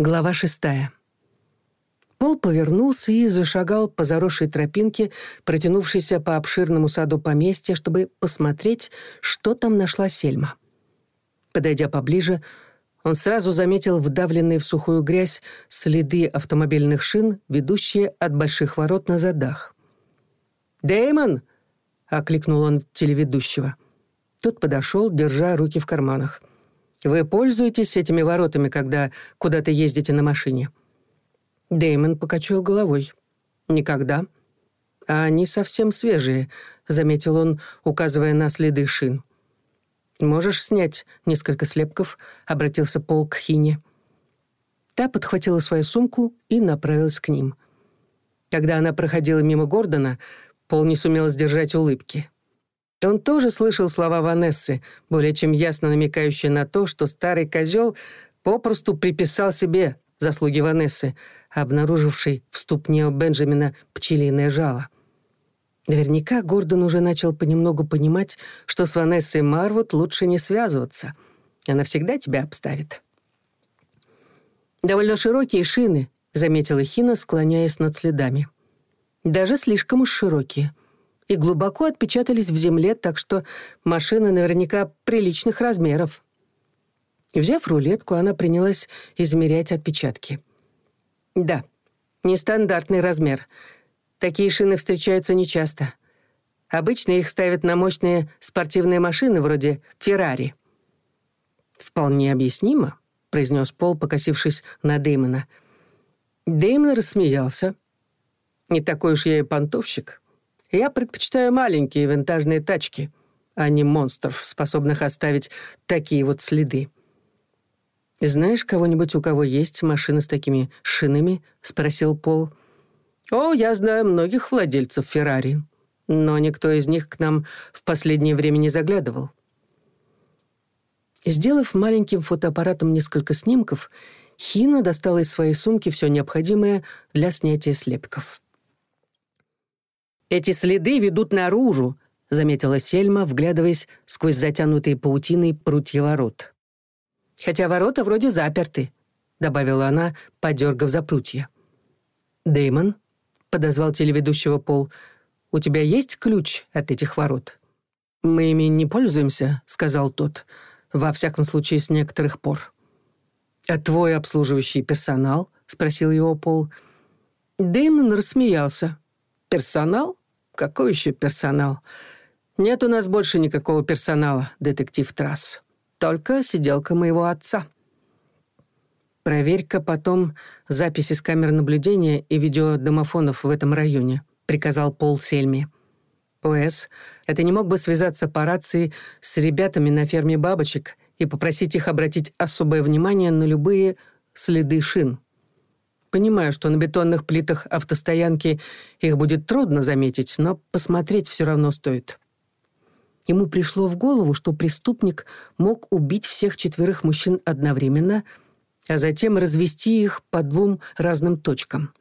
Глава шестая. Пол повернулся и зашагал по заросшей тропинке, протянувшейся по обширному саду поместья, чтобы посмотреть, что там нашла Сельма. Подойдя поближе, он сразу заметил вдавленные в сухую грязь следы автомобильных шин, ведущие от больших ворот на задах. «Дэймон!» — окликнул он телеведущего. Тот подошел, держа руки в карманах — Вы пользуетесь этими воротами, когда куда-то ездите на машине?» Дэймон покачал головой. «Никогда». «А они совсем свежие», — заметил он, указывая на следы шин. «Можешь снять несколько слепков?» — обратился Пол к Хине. Та подхватила свою сумку и направилась к ним. Когда она проходила мимо Гордона, Пол не сумел сдержать улыбки. Он тоже слышал слова Ванессы, более чем ясно намекающие на то, что старый козел попросту приписал себе заслуги Ванессы, обнаружившей в ступне у Бенджамина пчелиное жало. Наверняка Гордон уже начал понемногу понимать, что с Ванессой Марвуд лучше не связываться. Она всегда тебя обставит. «Довольно широкие шины», — заметила Хина, склоняясь над следами. «Даже слишком уж широкие» и глубоко отпечатались в земле, так что машина наверняка приличных размеров. Взяв рулетку, она принялась измерять отпечатки. Да, нестандартный размер. Такие шины встречаются нечасто. Обычно их ставят на мощные спортивные машины вроде «Феррари». «Вполне объяснимо», — произнес Пол, покосившись на Дэймона. Дэймон рассмеялся. «Не такой уж я и понтовщик». Я предпочитаю маленькие винтажные тачки, а не монстров, способных оставить такие вот следы. «Знаешь кого-нибудь, у кого есть машины с такими шинами?» — спросил Пол. «О, я знаю многих владельцев Феррари, но никто из них к нам в последнее время не заглядывал». Сделав маленьким фотоаппаратом несколько снимков, Хина достала из своей сумки все необходимое для снятия слепков. Эти следы ведут наружу», — заметила Сельма, вглядываясь сквозь затянутые паутиной прутья ворот. «Хотя ворота вроде заперты», — добавила она, подергав за прутья. «Дэймон», — подозвал телеведущего Пол, — «у тебя есть ключ от этих ворот?» «Мы ими не пользуемся», — сказал тот, — «во всяком случае с некоторых пор». «А твой обслуживающий персонал?» — спросил его Пол. Дэймон рассмеялся. Персонал? Какой еще персонал? Нет у нас больше никакого персонала, детектив Трасс. Только сиделка моего отца. Проверь-ка потом записи с камер наблюдения и видеодомофонов в этом районе, приказал Пол Сельми. Уэс, это не мог бы связаться по рации с ребятами на ферме бабочек и попросить их обратить особое внимание на любые следы шин понимаю, что на бетонных плитах автостоянки их будет трудно заметить, но посмотреть все равно стоит. Ему пришло в голову, что преступник мог убить всех четверых мужчин одновременно, а затем развести их по двум разным точкам.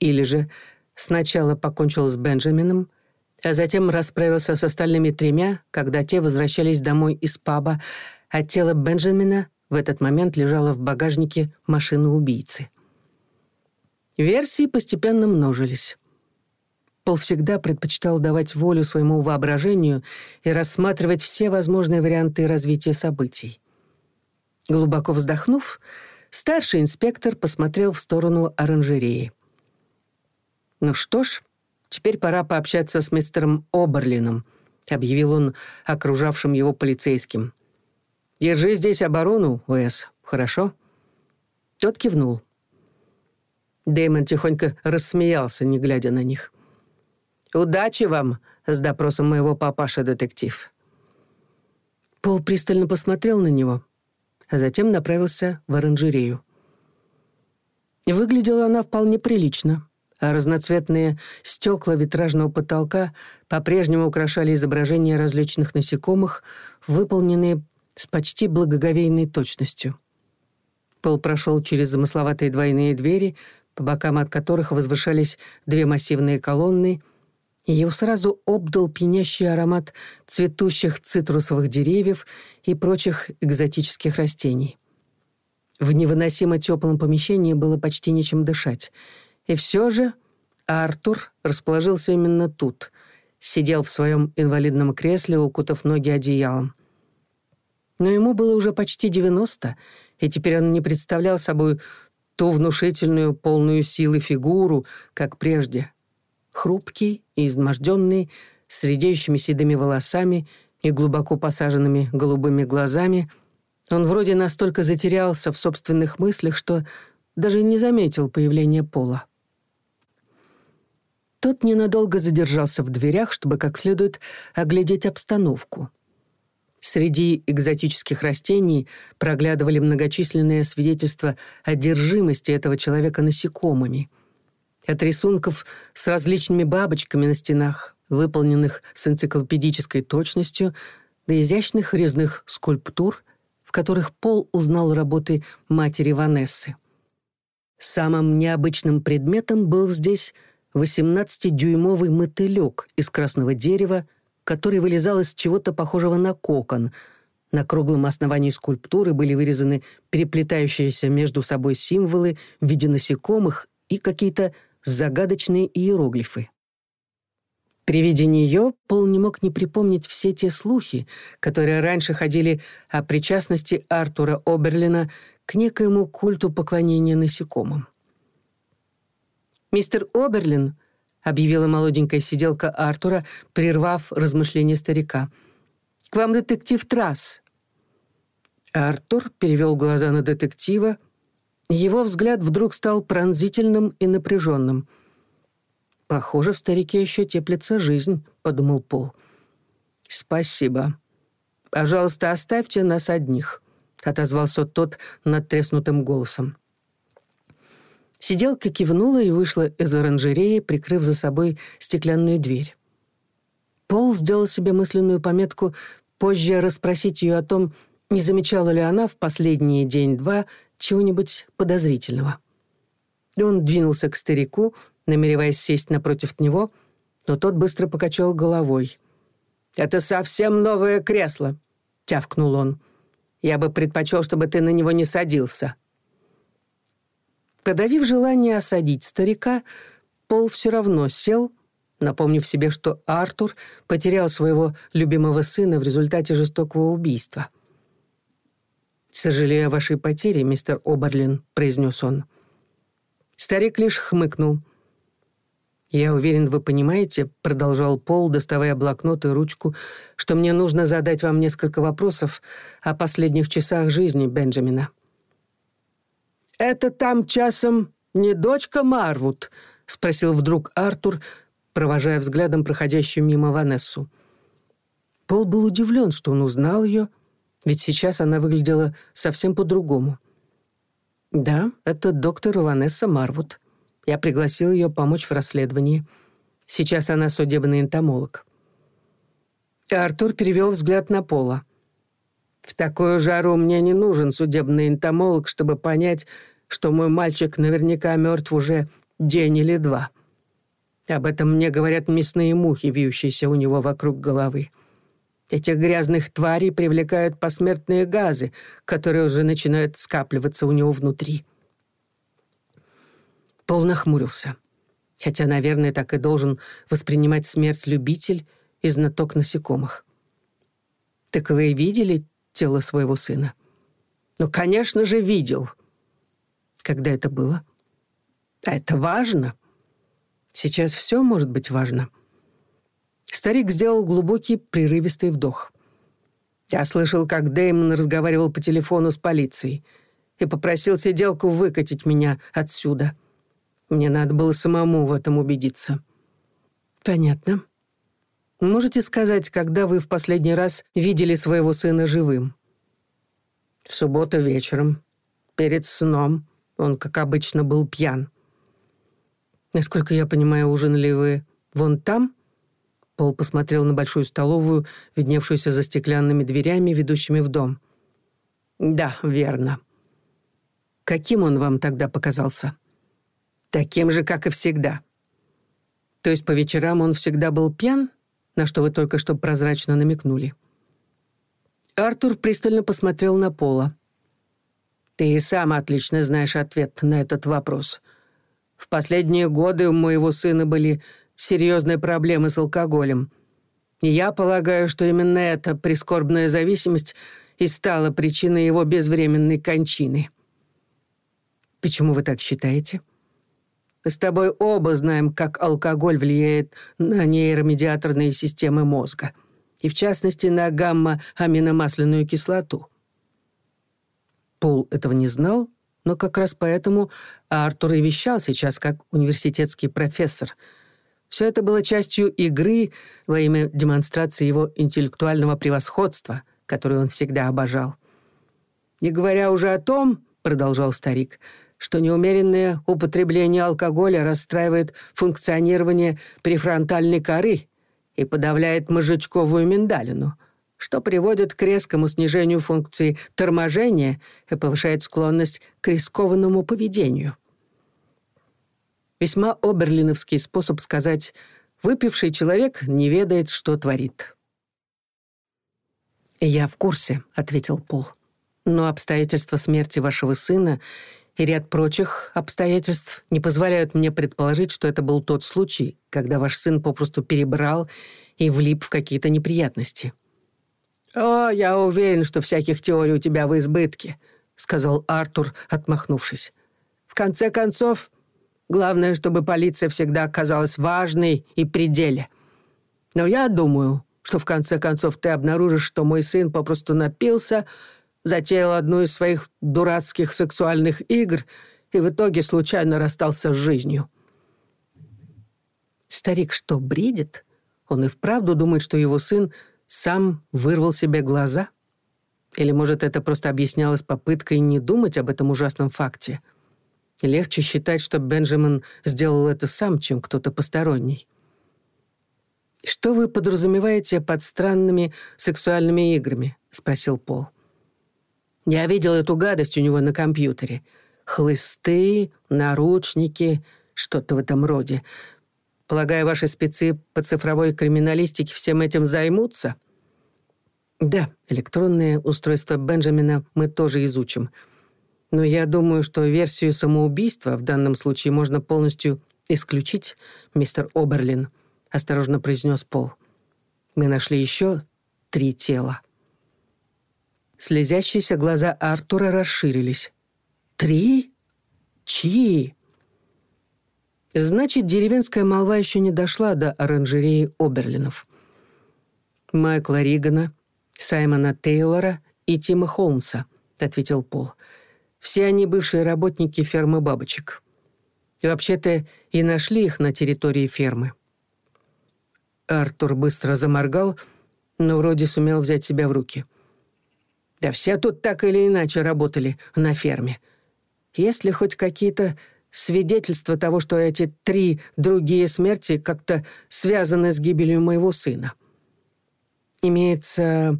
Или же сначала покончил с Бенджамином, а затем расправился с остальными тремя, когда те возвращались домой из паба, а тело Бенджамина в этот момент лежало в багажнике машины убийцы. Версии постепенно множились. Пол всегда предпочитал давать волю своему воображению и рассматривать все возможные варианты развития событий. Глубоко вздохнув, старший инспектор посмотрел в сторону оранжереи. «Ну что ж, теперь пора пообщаться с мистером Оберлином», — объявил он окружавшим его полицейским. «Держи здесь оборону, Уэс, хорошо?» Тот кивнул. Дэймон тихонько рассмеялся, не глядя на них. «Удачи вам с допросом моего папаша, детектив». Пол пристально посмотрел на него, а затем направился в оранжерею. Выглядела она вполне прилично, а разноцветные стекла витражного потолка по-прежнему украшали изображения различных насекомых, выполненные с почти благоговейной точностью. Пол прошел через замысловатые двойные двери — по бокам от которых возвышались две массивные колонны, и его сразу обдал пьянящий аромат цветущих цитрусовых деревьев и прочих экзотических растений. В невыносимо теплом помещении было почти нечем дышать. И все же Артур расположился именно тут. Сидел в своем инвалидном кресле, укутав ноги одеялом. Но ему было уже почти 90, и теперь он не представлял собой ту внушительную, полную силы фигуру, как прежде. Хрупкий и изможденный, с редеющими седыми волосами и глубоко посаженными голубыми глазами, он вроде настолько затерялся в собственных мыслях, что даже не заметил появления Пола. Тот ненадолго задержался в дверях, чтобы как следует оглядеть обстановку. Среди экзотических растений проглядывали многочисленные свидетельства одержимости этого человека насекомыми. От рисунков с различными бабочками на стенах, выполненных с энциклопедической точностью, до изящных резных скульптур, в которых Пол узнал работы матери Ванессы. Самым необычным предметом был здесь 18-дюймовый мотылек из красного дерева который вылезал из чего-то похожего на кокон. На круглом основании скульптуры были вырезаны переплетающиеся между собой символы в виде насекомых и какие-то загадочные иероглифы. При виде нее Пол не мог не припомнить все те слухи, которые раньше ходили о причастности Артура Оберлина к некоему культу поклонения насекомым. «Мистер Оберлин», объявила молоденькая сиделка Артура, прервав размышления старика. «К вам детектив Трасс». Артур перевел глаза на детектива. Его взгляд вдруг стал пронзительным и напряженным. «Похоже, в старике еще теплится жизнь», — подумал Пол. «Спасибо. Пожалуйста, оставьте нас одних», — отозвался тот надтреснутым голосом. Сиделка кивнула и вышла из оранжереи, прикрыв за собой стеклянную дверь. Пол сделал себе мысленную пометку позже расспросить ее о том, не замечала ли она в последние день-два чего-нибудь подозрительного. И Он двинулся к старику, намереваясь сесть напротив него, но тот быстро покачал головой. «Это совсем новое кресло», — тявкнул он. «Я бы предпочел, чтобы ты на него не садился». Подавив желание осадить старика, Пол все равно сел, напомнив себе, что Артур потерял своего любимого сына в результате жестокого убийства. «Сожалею о вашей потере, мистер Оберлин», — произнес он. Старик лишь хмыкнул. «Я уверен, вы понимаете», — продолжал Пол, доставая блокнот и ручку, «что мне нужно задать вам несколько вопросов о последних часах жизни Бенджамина». «Это там часом не дочка Марвуд?» — спросил вдруг Артур, провожая взглядом проходящую мимо Ванессу. Пол был удивлен, что он узнал ее, ведь сейчас она выглядела совсем по-другому. «Да, это доктор Ванесса Марвуд. Я пригласил ее помочь в расследовании. Сейчас она судебный энтомолог». Артур перевел взгляд на Пола. «В такую жару мне не нужен судебный энтомолог, чтобы понять, что мой мальчик наверняка мертв уже день или два. Об этом мне говорят мясные мухи, вьющиеся у него вокруг головы. Этих грязных тварей привлекают посмертные газы, которые уже начинают скапливаться у него внутри. Пол нахмурился. Хотя, наверное, так и должен воспринимать смерть любитель и знаток насекомых. «Так вы видели тело своего сына. Но, конечно же, видел. Когда это было? А это важно. Сейчас все может быть важно. Старик сделал глубокий, прерывистый вдох. Я слышал, как Дэймон разговаривал по телефону с полицией и попросил сиделку выкатить меня отсюда. Мне надо было самому в этом убедиться. Понятно. Можете сказать, когда вы в последний раз видели своего сына живым? В субботу вечером. Перед сном. Он, как обычно, был пьян. Насколько я понимаю, ужинали вы вон там? Пол посмотрел на большую столовую, видневшуюся за стеклянными дверями, ведущими в дом. Да, верно. Каким он вам тогда показался? Таким же, как и всегда. То есть по вечерам он всегда был пьян? на что вы только что прозрачно намекнули. Артур пристально посмотрел на Пола. Ты и сам отлично знаешь ответ на этот вопрос. В последние годы у моего сына были серьезные проблемы с алкоголем. И я полагаю, что именно эта прискорбная зависимость и стала причиной его безвременной кончины. Почему вы так считаете? Мы с тобой оба знаем, как алкоголь влияет на нейромедиаторные системы мозга, и в частности на гамма-аминомасляную кислоту. Пол этого не знал, но как раз поэтому Артур и вещал сейчас как университетский профессор. Все это было частью игры во имя демонстрации его что неумеренное употребление алкоголя расстраивает функционирование префронтальной коры и подавляет мозжечковую миндалину, что приводит к резкому снижению функции торможения и повышает склонность к рискованному поведению. Весьма оберлиновский способ сказать «выпивший человек не ведает, что творит». «Я в курсе», — ответил Пол. «Но обстоятельства смерти вашего сына и ряд прочих обстоятельств не позволяют мне предположить, что это был тот случай, когда ваш сын попросту перебрал и влип в какие-то неприятности». «О, я уверен, что всяких теорий у тебя в избытке», — сказал Артур, отмахнувшись. «В конце концов, главное, чтобы полиция всегда оказалась важной и пределе. Но я думаю, что в конце концов ты обнаружишь, что мой сын попросту напился, — Затеял одну из своих дурацких сексуальных игр и в итоге случайно расстался с жизнью. Старик что, бредит? Он и вправду думает, что его сын сам вырвал себе глаза? Или, может, это просто объяснялось попыткой не думать об этом ужасном факте? Легче считать, что Бенджамин сделал это сам, чем кто-то посторонний. «Что вы подразумеваете под странными сексуальными играми?» — спросил Пол. Я видел эту гадость у него на компьютере. Хлысты, наручники, что-то в этом роде. Полагаю, ваши спецы по цифровой криминалистике всем этим займутся?» «Да, электронное устройство Бенджамина мы тоже изучим. Но я думаю, что версию самоубийства в данном случае можно полностью исключить, мистер Оберлин», — осторожно произнес Пол. «Мы нашли еще три тела». Слезящиеся глаза Артура расширились. «Три? Чьи?» Значит, деревенская молва еще не дошла до оранжереи Оберлинов. «Майкла Ригана, Саймона Тейлора и Тима Холмса», — ответил Пол. «Все они бывшие работники фермы бабочек. Вообще-то и нашли их на территории фермы». Артур быстро заморгал, но вроде сумел взять себя в руки — да все тут так или иначе работали на ферме. Есть ли хоть какие-то свидетельства того, что эти три другие смерти как-то связаны с гибелью моего сына. Имеется,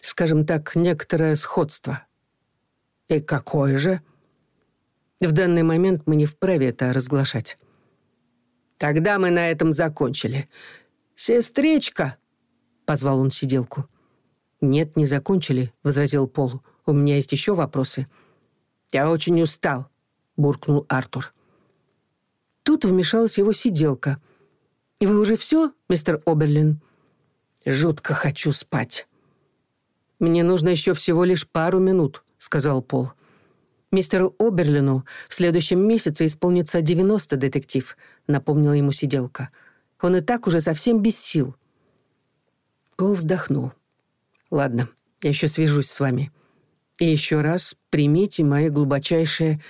скажем так, некоторое сходство. И какое же? В данный момент мы не вправе это разглашать. Тогда мы на этом закончили. «Сестричка!» — позвал он сиделку — «Нет, не закончили», — возразил Пол. «У меня есть еще вопросы». «Я очень устал», — буркнул Артур. Тут вмешалась его сиделка. «Вы уже все, мистер Оберлин?» «Жутко хочу спать». «Мне нужно еще всего лишь пару минут», — сказал Пол. «Мистеру Оберлину в следующем месяце исполнится 90 детектив», — напомнила ему сиделка. «Он и так уже совсем без сил». Пол вздохнул. Ладно, я еще свяжусь с вами. И еще раз примите мои глубочайшие...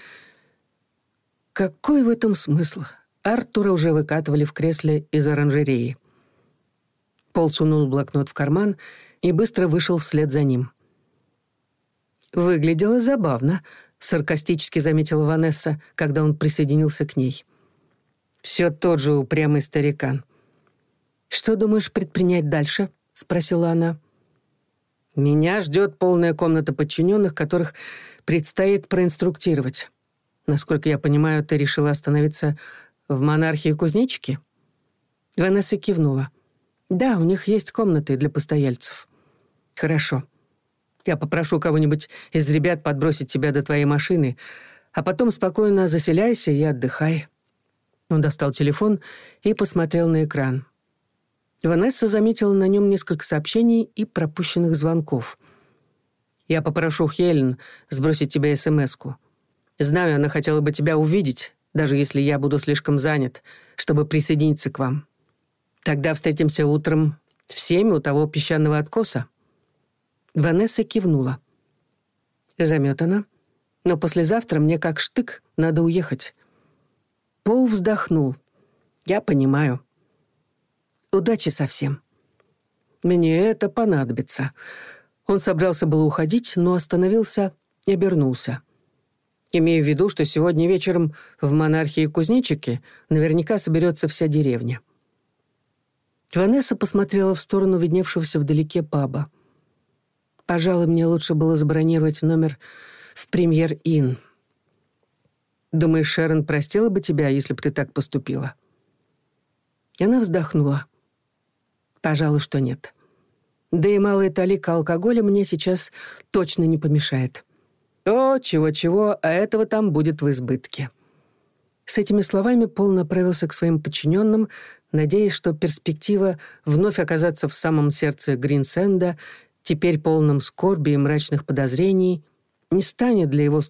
Какой в этом смысл? Артура уже выкатывали в кресле из оранжереи. Пол сунул блокнот в карман и быстро вышел вслед за ним. «Выглядело забавно», — саркастически заметила Ванесса, когда он присоединился к ней. «Все тот же упрямый старикан». Меня ждет полная комната подчиненных, которых предстоит проинструктировать. Насколько я понимаю, ты решила остановиться в монархии кузнечики? Ванесса кивнула. Да, у них есть комнаты для постояльцев. Хорошо. Я попрошу кого-нибудь из ребят подбросить тебя до твоей машины, а потом спокойно заселяйся и отдыхай. Он достал телефон и посмотрел на экран. Ванесса заметила на нем несколько сообщений и пропущенных звонков. «Я попрошу Хелен сбросить тебе СМС-ку. Знаю, она хотела бы тебя увидеть, даже если я буду слишком занят, чтобы присоединиться к вам. Тогда встретимся утром в семь у того песчаного откоса». Ванесса кивнула. «Заметана. Но послезавтра мне как штык надо уехать». Пол вздохнул. «Я понимаю». Удачи совсем. Мне это понадобится. Он собрался было уходить, но остановился и обернулся. Имея в виду, что сегодня вечером в «Монархии кузнечики» наверняка соберется вся деревня. Ванесса посмотрела в сторону видневшегося вдалеке паба. «Пожалуй, мне лучше было забронировать номер в «Премьер-Инн». Думаешь, Шерон простила бы тебя, если бы ты так поступила?» И она вздохнула. Пожалуй, что нет. Да и малая талика алкоголя мне сейчас точно не помешает. О, чего-чего, а этого там будет в избытке. С этими словами Пол направился к своим подчиненным, надеясь, что перспектива вновь оказаться в самом сердце Гринсенда, теперь полном скорби и мрачных подозрений, не станет для его